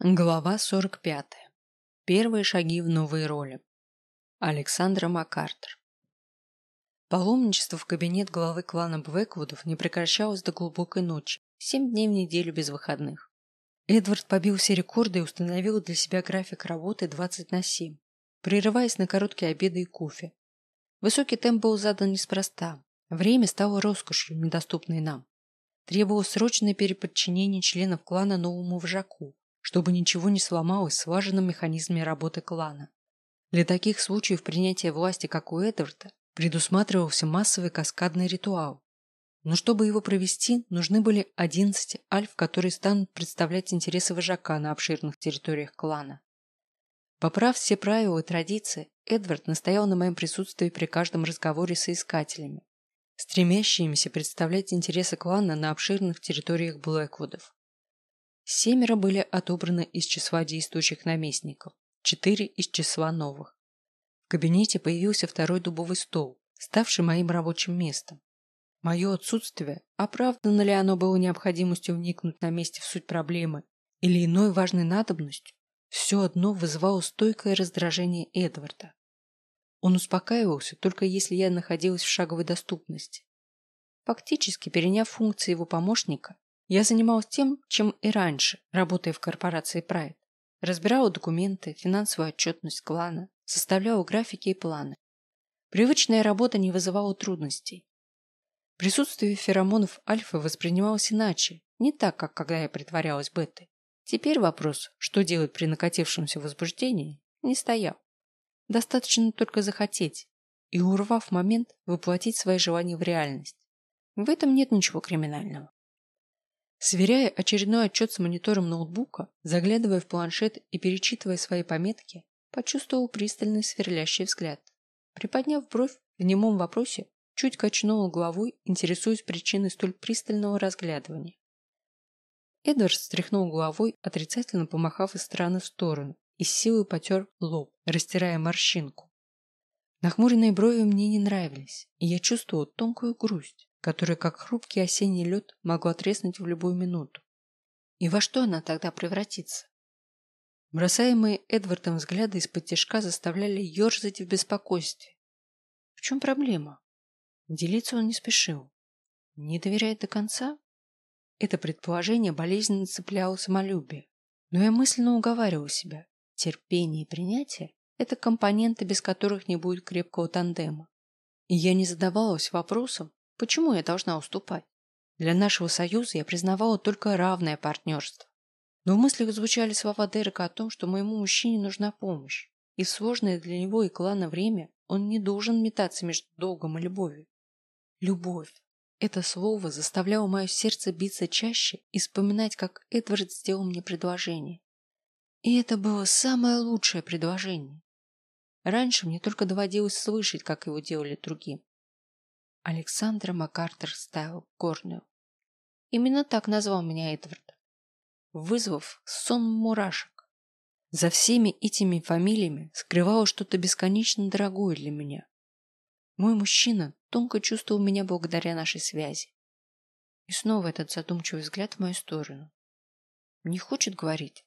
Глава 45. Первые шаги в новые роли. Александра Маккартер. Паломничество в кабинет главы клана Бвеквудов не прекращалось до глубокой ночи, семь дней в неделю без выходных. Эдвард побил все рекорды и установил для себя график работы 20 на 7, прерываясь на короткие обеды и кофе. Высокий темп был задан неспроста. Время стало роскошью, недоступной нам. Требовалось срочное переподчинение членов клана новому вожаку, чтобы ничего не сломалось в слаженном механизме работы клана. Для таких случаев принятия власти, как у Эдварда, предусматривался массовый каскадный ритуал. Но чтобы его провести, нужны были 11 альф, которые станут представлять интересы вожака на обширных территориях клана. Поправ все правила и традиции, Эдвард настоял на моем присутствии при каждом разговоре с искателями, стремящимися представлять интересы клана на обширных территориях Блэквудов. Семеро были отобраны из числа действующих наместников, четыре из числа новых. В кабинете появился второй дубовый стол, ставший моим рабочим местом. Мое отсутствие, оправдано ли оно было необходимостью вникнуть на месте в суть проблемы или иной важной надобностью, все одно вызывало стойкое раздражение Эдварда. Он успокаивался только если я находилась в шаговой доступности. Фактически, переняв функции его помощника, я занималась тем, чем и раньше, работая в корпорации Pride. Разбирала документы, финансовую отчетность клана, составляла графики и планы. Привычная работа не вызывала трудностей. Присутствие феромонов альфа воспринималось иначе, не так, как когда я притворялась бетой. Теперь вопрос, что делать при накатившемся возбуждении, не стоял. Достаточно только захотеть и, урвав момент, воплотить свои желания в реальность. В этом нет ничего криминального. Сверяя очередной отчет с монитором ноутбука, заглядывая в планшет и перечитывая свои пометки, почувствовал пристальный сверлящий взгляд. Приподняв бровь в немом вопросе, чуть качнул головой, интересуясь причиной столь пристального разглядывания. Эдвард стряхнул головой, отрицательно помахав из стороны в сторону, и с силой потер лоб, растирая морщинку. Нахмуренные брови мне не нравились, и я чувствовал тонкую грусть которая, как хрупкий осенний лед, могла треснуть в любую минуту. И во что она тогда превратится? Бросаемые Эдвардом взгляды из-под тяжка заставляли ерзать в беспокойстве. В чем проблема? Делиться он не спешил. Не доверяет до конца? Это предположение болезненно цепляло самолюбие. Но я мысленно уговаривал себя. Терпение и принятие – это компоненты, без которых не будет крепкого тандема. И я не задавалась вопросом, Почему я должна уступать? Для нашего союза я признавала только равное партнерство. Но в мыслях звучали слова Дерека о том, что моему мужчине нужна помощь. И в сложное для него и клана время он не должен метаться между долгом и любовью. Любовь. Это слово заставляло мое сердце биться чаще и вспоминать, как Эдвард сделал мне предложение. И это было самое лучшее предложение. Раньше мне только доводилось слышать, как его делали другим. Александра МакАртур Стайл Горнелл. Именно так назвал меня Эдвард, вызвав сон мурашек. За всеми этими фамилиями скрывалось что-то бесконечно дорогое для меня. Мой мужчина тонко чувствовал меня благодаря нашей связи. И снова этот задумчивый взгляд в мою сторону. Не хочет говорить?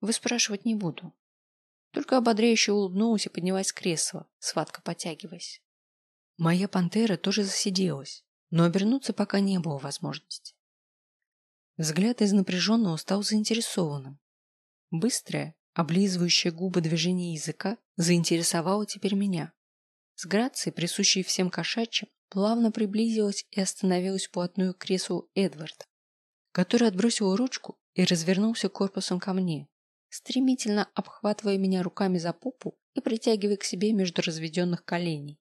Вы спрашивать не буду. Только ободряюще улыбнулась и поднялась с кресла, схватка потягиваясь. Моя пантера тоже засиделась, но обернуться пока не было возможности. Взгляд из напряженного стал заинтересованным. Быстрое, облизывающее губы движение языка заинтересовало теперь меня. С грацией, присущей всем кошачьим, плавно приблизилась и остановилась вплотную к креслу Эдварда, который отбросил ручку и развернулся корпусом ко мне, стремительно обхватывая меня руками за попу и притягивая к себе между разведенных коленей.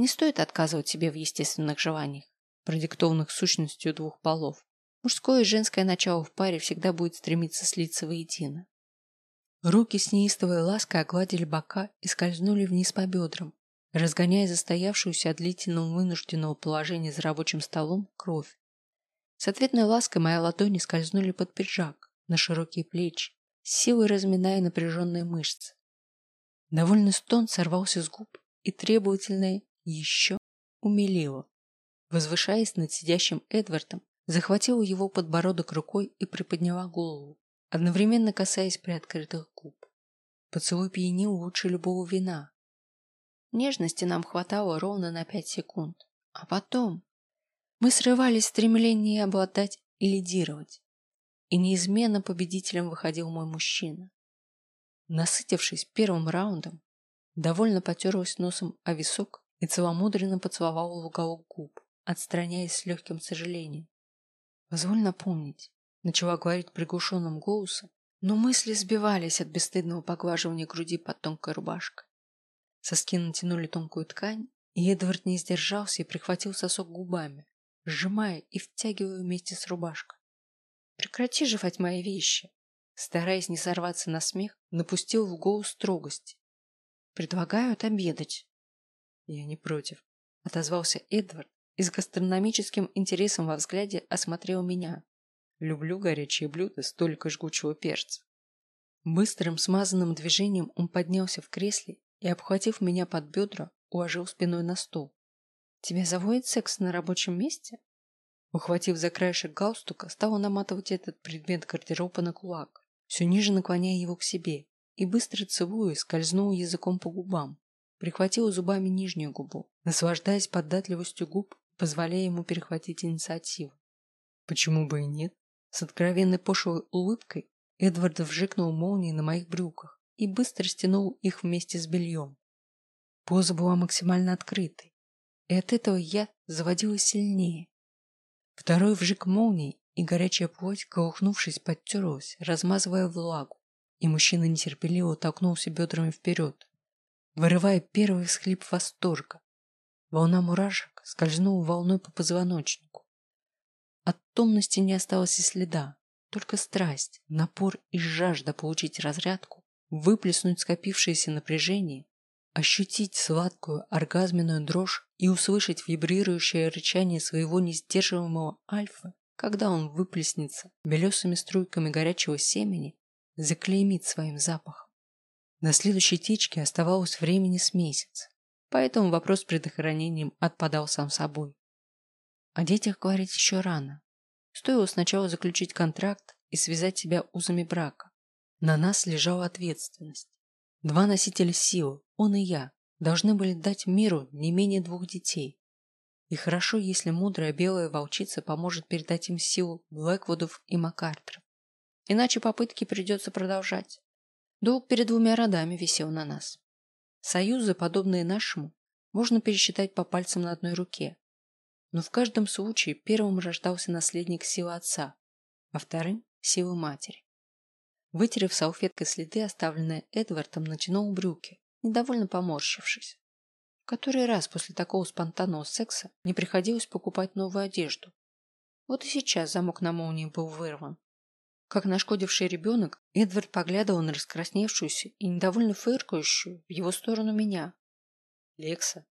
Не стоит отказывать себе в естественных желаниях, продиктованных сущностью двух полов. Мужское и женское начало в паре всегда будет стремиться слиться воедино. Руки с неистовой лаской огладили бока и скользнули вниз по бедрам, разгоняя застоявшуюся от длительного вынужденного положения за рабочим столом кровь. С ответной лаской мои ладони скользнули под пиджак, на широкие плечи, силой разминая напряженные мышцы. Довольный стон сорвался с губ, и требовательное еще умилила. Возвышаясь над сидящим Эдвардом, захватила его подбородок рукой и приподняла голову, одновременно касаясь приоткрытых губ. Поцелуй пьянил лучше любого вина. Нежности нам хватало ровно на пять секунд. А потом мы срывались в стремлении обладать и лидировать. И неизменно победителем выходил мой мужчина. Насытившись первым раундом, довольно потерлась носом о висок и целомудренно поцеловала в уголок губ, отстраняясь с легким сожалением. «Позволь напомнить», — начала говорить приглушенным голосом, но мысли сбивались от бесстыдного поглаживания груди под тонкой рубашкой. Соски натянули тонкую ткань, и Эдвард не сдержался и прихватил сосок губами, сжимая и втягивая вместе с рубашкой. «Прекрати жевать мои вещи!» Стараясь не сорваться на смех, напустил в голос строгости. «Предлагаю отобедать». «Я не против», — отозвался Эдвард и с гастрономическим интересом во взгляде осмотрел меня. «Люблю горячие блюда столько жгучего перца». Быстрым смазанным движением он поднялся в кресле и, обхватив меня под бедра, уложил спиной на стол. «Тебя заводит секс на рабочем месте?» Ухватив за краешек галстука, стала наматывать этот предмет гардероба на кулак, все ниже наклоняя его к себе, и быстро целуя, скользнул языком по губам, прихватила зубами нижнюю губу, наслаждаясь податливостью губ, позволяя ему перехватить инициативу. Почему бы и нет? С откровенной пошлой улыбкой Эдвард вжикнул молнией на моих брюках, и быстро стянул их вместе с бельем. Поза была максимально открытой, и от этого я заводилась сильнее. Второй вжик молнии, и горячая плоть, колыхнувшись, подтерлась, размазывая влагу, и мужчина нетерпеливо толкнулся бедрами вперед, вырывая первый всхлип восторга. Волна мурашек скользнула волной по позвоночнику. От томности не осталось и следа, только страсть, напор и жажда получить разрядку выплеснуть скопившееся напряжение, ощутить сладкую оргазменную дрожь и услышать вибрирующее рычание своего несдерживаемого альфа, когда он выплеснется белесыми струйками горячего семени, заклеймит своим запахом. На следующей течке оставалось времени с месяц, поэтому вопрос с предохранением отпадал сам собой. О детях говорить еще рано. Стоило сначала заключить контракт и связать себя узами брака. На нас лежала ответственность. Два носителя силы, он и я, должны были дать миру не менее двух детей. И хорошо, если мудрая белая волчица поможет передать им силу Блэквудов и Маккартеров. Иначе попытки придется продолжать. Долг перед двумя родами висел на нас. Союзы, подобные нашему, можно пересчитать по пальцам на одной руке. Но в каждом случае первым рождался наследник силы отца, а вторым – силы матери. Вытерев салфеткой следы, оставленные Эдвардом, натянул брюки, недовольно поморщившись. В который раз после такого спонтанного секса не приходилось покупать новую одежду. Вот и сейчас замок на молнии был вырван. Как нашкодивший ребенок, Эдвард поглядывал на раскрасневшуюся и недовольно фыркающую в его сторону меня. «Лекса».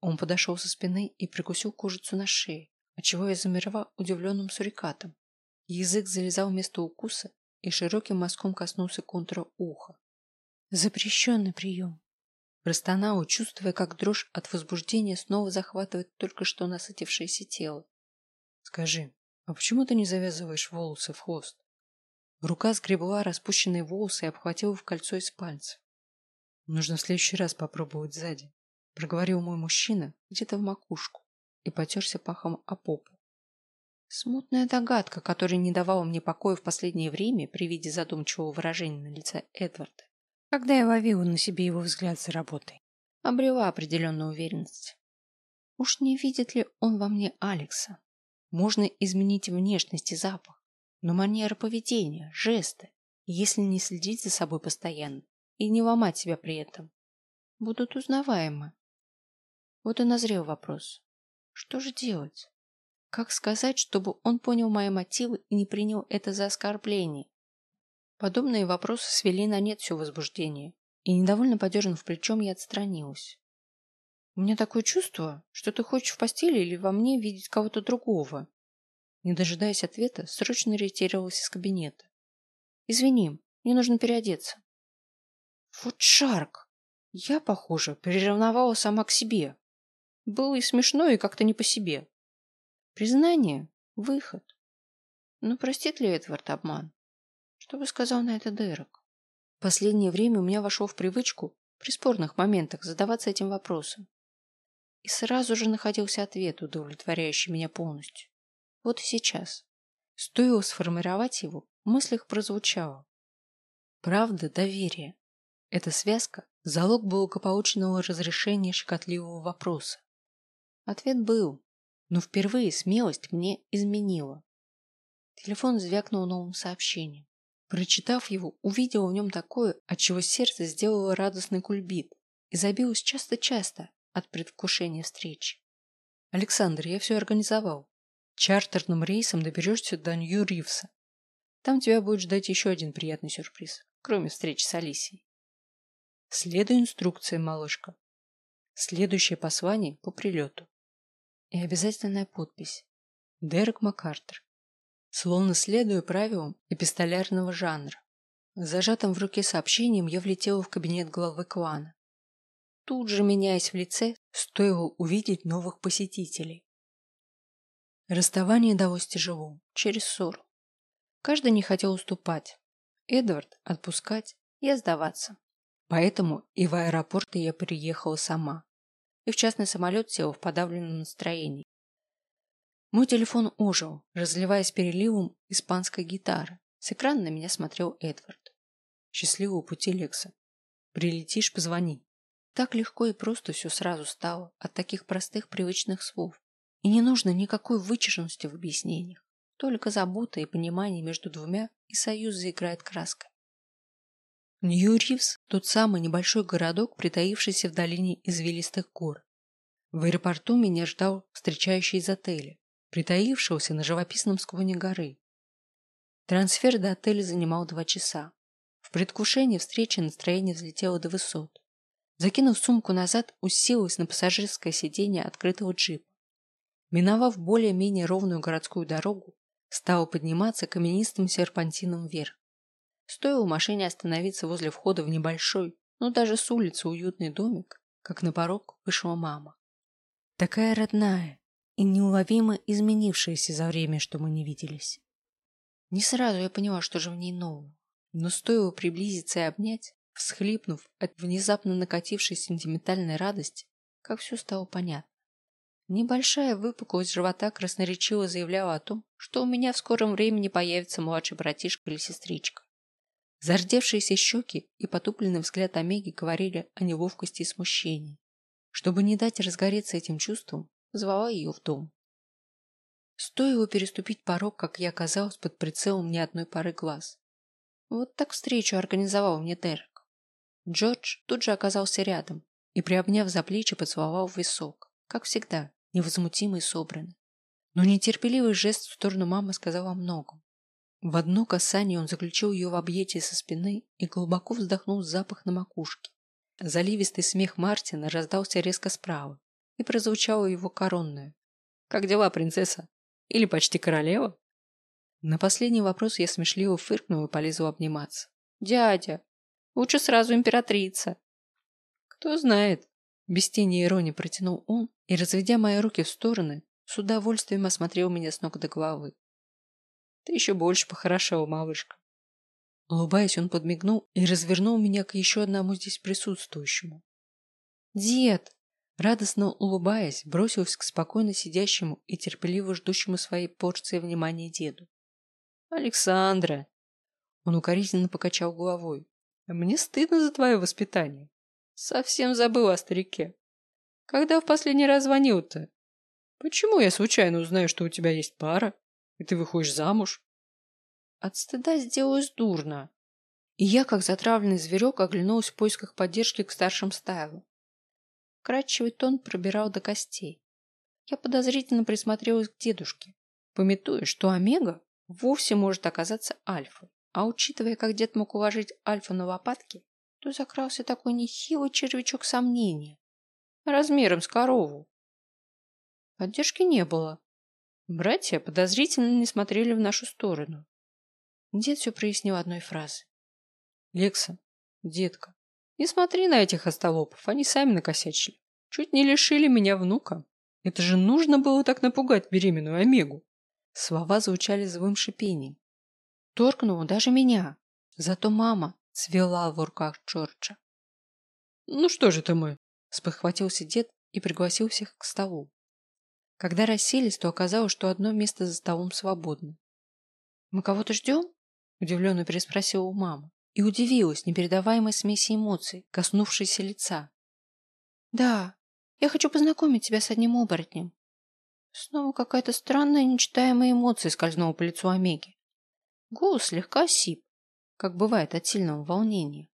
Он подошел со спины и прикусил кожицу на шее, отчего я замерла удивленным сурикатом. Язык залезал вместо укуса и широким мазком коснулся контура уха. Запрещенный прием. Простонала, чувствуя, как дрожь от возбуждения снова захватывает только что насытившееся тело. Скажи, а почему ты не завязываешь волосы в хвост? Рука сгребла распущенные волосы и обхватила в кольцо из пальцев. Нужно в следующий раз попробовать сзади, проговорил мой мужчина где-то в макушку и потерся пахом о попу. Смутная догадка, которая не давала мне покоя в последнее время при виде задумчивого выражения на лице Эдварда, когда я ловила на себе его взгляд за работой, обрела определенную уверенность. Уж не видит ли он во мне Алекса? Можно изменить внешность и запах, но манера поведения, жесты, если не следить за собой постоянно и не ломать себя при этом, будут узнаваемы. Вот и назрел вопрос. Что же делать? Как сказать, чтобы он понял мои мотивы и не принял это за оскорбление? Подобные вопросы свели на нет все возбуждение, и, недовольно подернув плечом, я отстранилась. У меня такое чувство, что ты хочешь в постели или во мне видеть кого-то другого. Не дожидаясь ответа, срочно ретировалась из кабинета. Извини, мне нужно переодеться. Вот Шарк! Я, похоже, приревновала сама к себе. Было и смешно, и как-то не по себе. Признание – выход. Но простит ли Эдвард обман? Что бы сказал на это Дерек? Последнее время у меня вошел в привычку при спорных моментах задаваться этим вопросом. И сразу же находился ответ, удовлетворяющий меня полностью. Вот и сейчас. Стоило сформировать его, в мыслях прозвучало. Правда, доверие. Эта связка – залог благополучного разрешения щекотливого вопроса. Ответ был, но впервые смелость мне изменила. Телефон звякнул новым сообщением. Прочитав его, увидела в нем такое, от чего сердце сделало радостный кульбит и забилось часто-часто от предвкушения встречи. Александр, я все организовал. Чартерным рейсом доберешься до Нью-Ривса. Там тебя будет ждать еще один приятный сюрприз, кроме встречи с Алисией. Следуй инструкции, малышка. Следующее послание по прилету. И обязательная подпись. Дерек Маккартер словно следуя правилам эпистолярного жанра. Зажатым в руке сообщением я влетела в кабинет главы клана. Тут же, меняясь в лице, стоило увидеть новых посетителей. Расставание далось тяжело, через ссору. Каждый не хотел уступать. Эдвард – отпускать, я сдаваться. Поэтому и в аэропорт я приехала сама. И в частный самолет села в подавленном настроении. Мой телефон ожил, разливаясь переливом испанской гитары. С экрана на меня смотрел Эдвард. Счастливого пути, Лекса. Прилетишь, позвони. Так легко и просто все сразу стало от таких простых привычных слов. И не нужно никакой вычурности в объяснениях. Только забота и понимание между двумя, и союз заиграет краской. Нью-Ривз – тот самый небольшой городок, притаившийся в долине извилистых гор. В аэропорту меня ждал встречающий из отеля притаившегося на живописном склоне горы. Трансфер до отеля занимал два часа. В предвкушении встречи настроение взлетело до высот. Закинув сумку назад, уселась на пассажирское сиденье открытого джипа. Миновав более-менее ровную городскую дорогу, стала подниматься каменистым серпантином вверх. Стоило машине остановиться возле входа в небольшой, но даже с улицы уютный домик, как на порог вышла мама. Такая родная, и неуловимо изменившаяся за время, что мы не виделись. Не сразу я поняла, что же в ней нового, но стоило приблизиться и обнять, всхлипнув от внезапно накатившей сентиментальной радости, как все стало понятно. Небольшая выпуклость живота красноречиво заявляла о том, что у меня в скором времени появится младший братишка или сестричка. Зардевшиеся щеки и потупленный взгляд Омеги говорили о неловкости и смущении. Чтобы не дать разгореться этим чувством, звала ее в дом. Стоило переступить порог, как я оказалась под прицелом ни одной пары глаз. Вот так встречу организовал мне Дерек. Джордж тут же оказался рядом и, приобняв за плечи, поцеловал в висок, как всегда, невозмутимый и собранный. Но нетерпеливый жест в сторону мамы сказал о многом. В одно касание он заключил ее в объятии со спины и глубоко вздохнул запах на макушке. Заливистый смех Мартина раздался резко справа, и прозвучало его коронное. «Как дела, принцесса? Или почти королева?» На последний вопрос я смешливо фыркнула и полезла обниматься. «Дядя, лучше сразу императрица». «Кто знает?» Без тени иронии протянул он и, разведя мои руки в стороны, с удовольствием осмотрел меня с ног до головы. «Ты еще больше похорошела, малышка». Улыбаясь, он подмигнул и развернул меня к еще одному здесь присутствующему. «Дед!» Радостно улыбаясь, бросилась к спокойно сидящему и терпеливо ждущему своей порции внимания деду. «Александра!» Он укоризненно покачал головой. «Мне стыдно за твое воспитание. Совсем забыл о старике. Когда в последний раз звонил-то? Почему я случайно узнаю, что у тебя есть пара, и ты выходишь замуж?» От стыда сделалось дурно. И я, как затравленный зверек, оглянулась в поисках поддержки к старшим стаилам. Кратчевый тон пробирал до костей. Я подозрительно присмотрелась к дедушке, пометуя, что Омега вовсе может оказаться альфой. А учитывая, как дед мог уложить альфа на лопатки, то закрался такой нехилый червячок сомнения. Размером с корову. Поддержки не было. Братья подозрительно не смотрели в нашу сторону. Дед все прояснил одной фразой. «Лекса, детка, не смотри на этих остолопов, они сами накосячили. Чуть не лишили меня внука. Это же нужно было так напугать беременную Омегу. Слова звучали злым шипением. торкнул даже меня. Зато мама цвела в руках Джорджа. «Ну что же ты мы?» – спохватился дед и пригласил всех к столу. Когда расселись, то оказалось, что одно место за столом свободно. «Мы кого-то ждем?» – удивленно переспросила у мамы и удивилась непередаваемой смеси эмоций, коснувшейся лица. «Да, я хочу познакомить тебя с одним оборотнем». Снова какая-то странная нечитаемая эмоция скользнула по лицу Омеги. Голос слегка сип, как бывает от сильного волнения.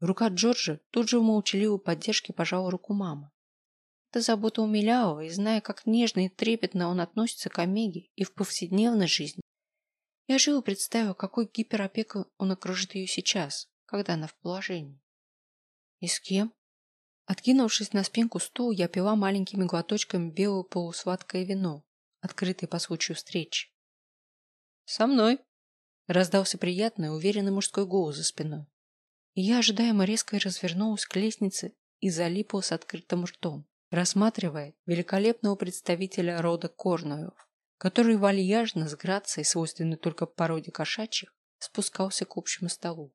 Рука Джорджа тут же в молчаливой поддержке пожала руку мамы. Эта забота умиляла, и зная, как нежно и трепетно он относится к Омеге и в повседневной жизни, я живо представила, какой гиперопекой он окружит ее сейчас, когда она в положении. И с кем? Откинувшись на спинку стула, я пила маленькими глоточками белое полусладкое вино, открытое по случаю встречи. «Со мной!» – раздался приятный, уверенный мужской голос за спиной. И я ожидаемо резко развернулась к лестнице и залипла с открытым ртом, рассматривая великолепного представителя рода Корнуэлов который вальяжно с грацией, свойственной только породе кошачьих, спускался к общему столу.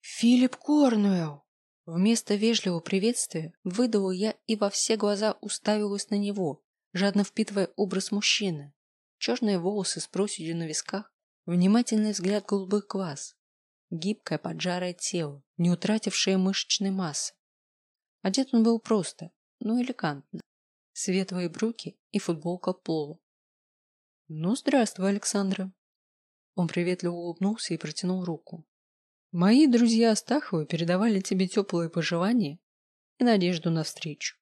«Филипп Корнуэлл!» Вместо вежливого приветствия выдала я и во все глаза уставилась на него, жадно впитывая образ мужчины. Черные волосы с проседью на висках, внимательный взгляд голубых глаз, гибкое поджарое тело, не утратившее мышечной массы. Одет он был просто, но элегантно. Светлые бруки и футболка пола. Ну, здравствуй, Александра. Он приветливо улыбнулся и протянул руку. Мои друзья Астаховы передавали тебе теплые пожелания и надежду на встречу.